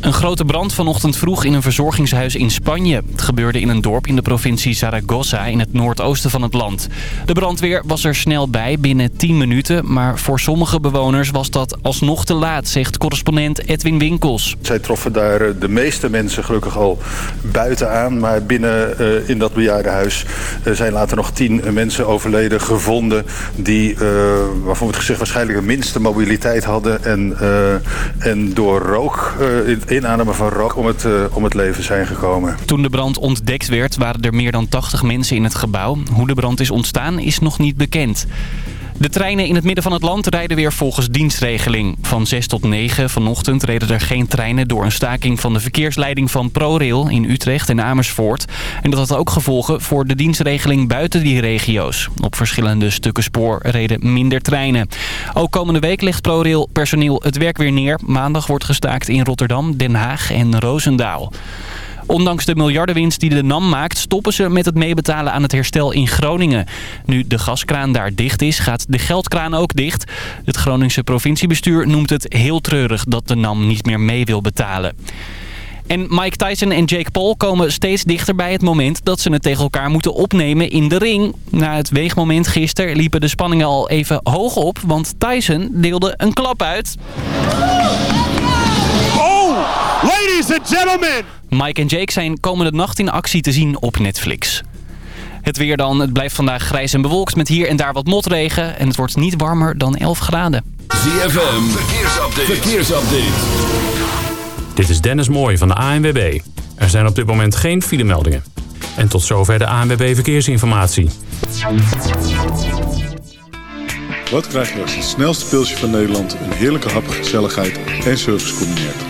Een grote brand vanochtend vroeg in een verzorgingshuis in Spanje. Het gebeurde in een dorp in de provincie Zaragoza in het noordoosten van het land. De brandweer was er snel bij binnen 10 minuten, maar voor sommige bewoners was dat alsnog te laat, zegt correspondent Edwin Winkels. Zij troffen daar eh, de meeste mensen gelukkig al buiten aan, maar binnen uh, in dat bejaardenhuis uh, zijn later nog 10 mensen overleden gevonden die, waarvan wordt gezegd, waarschijnlijk de minste mobiliteit hadden en, en door rook inademen van rook om het, uh, om het leven zijn gekomen. Toen de brand ontdekt werd waren er meer dan 80 mensen in het gebouw. Hoe de brand is ontstaan is nog niet bekend. De treinen in het midden van het land rijden weer volgens dienstregeling. Van 6 tot 9 vanochtend reden er geen treinen door een staking van de verkeersleiding van ProRail in Utrecht en Amersfoort. En dat had ook gevolgen voor de dienstregeling buiten die regio's. Op verschillende stukken spoor reden minder treinen. Ook komende week legt ProRail personeel het werk weer neer. Maandag wordt gestaakt in Rotterdam, Den Haag en Roosendaal. Ondanks de miljardenwinst die de NAM maakt... stoppen ze met het meebetalen aan het herstel in Groningen. Nu de gaskraan daar dicht is, gaat de geldkraan ook dicht. Het Groningse provinciebestuur noemt het heel treurig... dat de NAM niet meer mee wil betalen. En Mike Tyson en Jake Paul komen steeds dichter bij het moment dat ze het tegen elkaar moeten opnemen in de ring. Na het weegmoment gisteren liepen de spanningen al even hoog op, want Tyson deelde een klap uit. Ladies and gentlemen! Mike en Jake zijn komende nacht in actie te zien op Netflix. Het weer dan. Het blijft vandaag grijs en bewolkt met hier en daar wat motregen. En het wordt niet warmer dan 11 graden. ZFM, verkeersupdate. verkeersupdate. Dit is Dennis Mooij van de ANWB. Er zijn op dit moment geen filemeldingen. En tot zover de ANWB Verkeersinformatie. Wat krijg je als het snelste pilsje van Nederland... een heerlijke hap, gezelligheid en service combineert?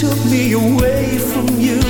Took me away from you.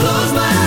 Close my eyes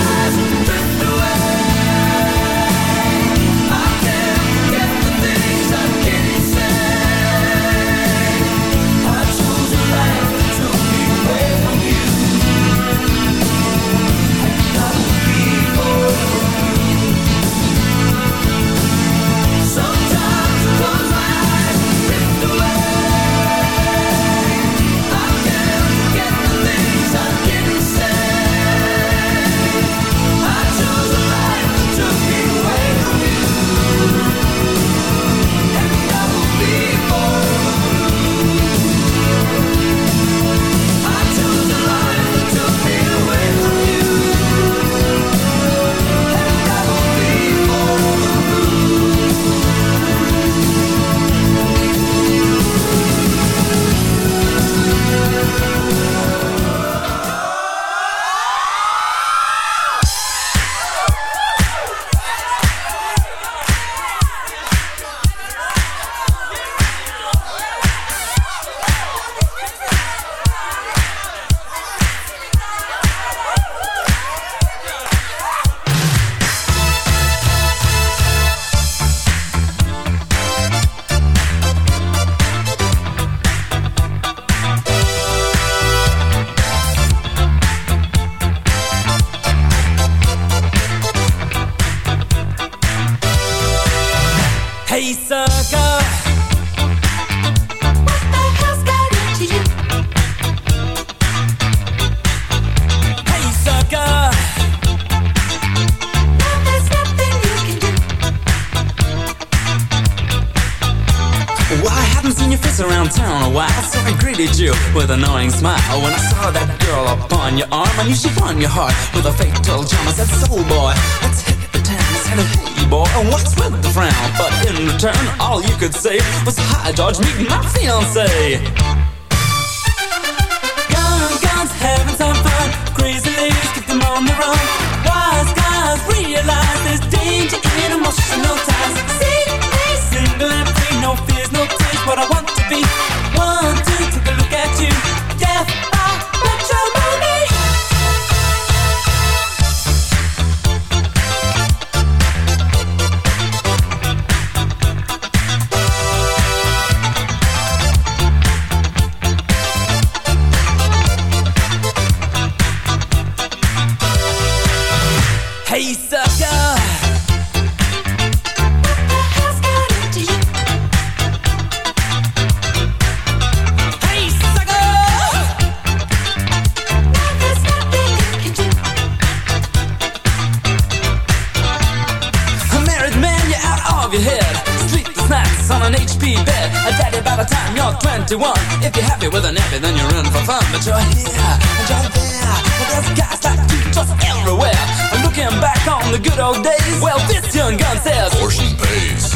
upon your arm, I knew she won your heart with a fatal charm. I said, soul boy, let's hit the town. I said, hey boy, and what's with the frown? But in return, all you could say was, hi George, meet my fiance. Young guns having fun Crazy ladies keep them on the run Wise guys realize there's danger in emotional ties See me single and free No fears, no tears What I want to be One, two, take a look at you the good old days, well, this young gun says, Portion pays.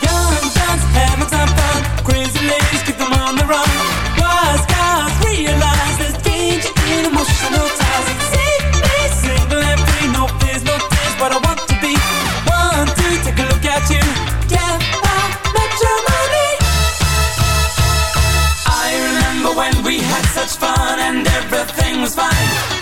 Young guns having some fun Crazy ladies keep them on the run. Wise guys realize there's danger in emotional ties. See me single and free. No fears, no tears What I want to be. One, two, take a look at you. Yeah, I matrimony I remember when we had such fun and everything was fine.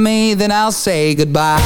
Me, then I'll say goodbye.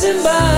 Passing by,